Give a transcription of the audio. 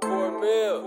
Cornmeal.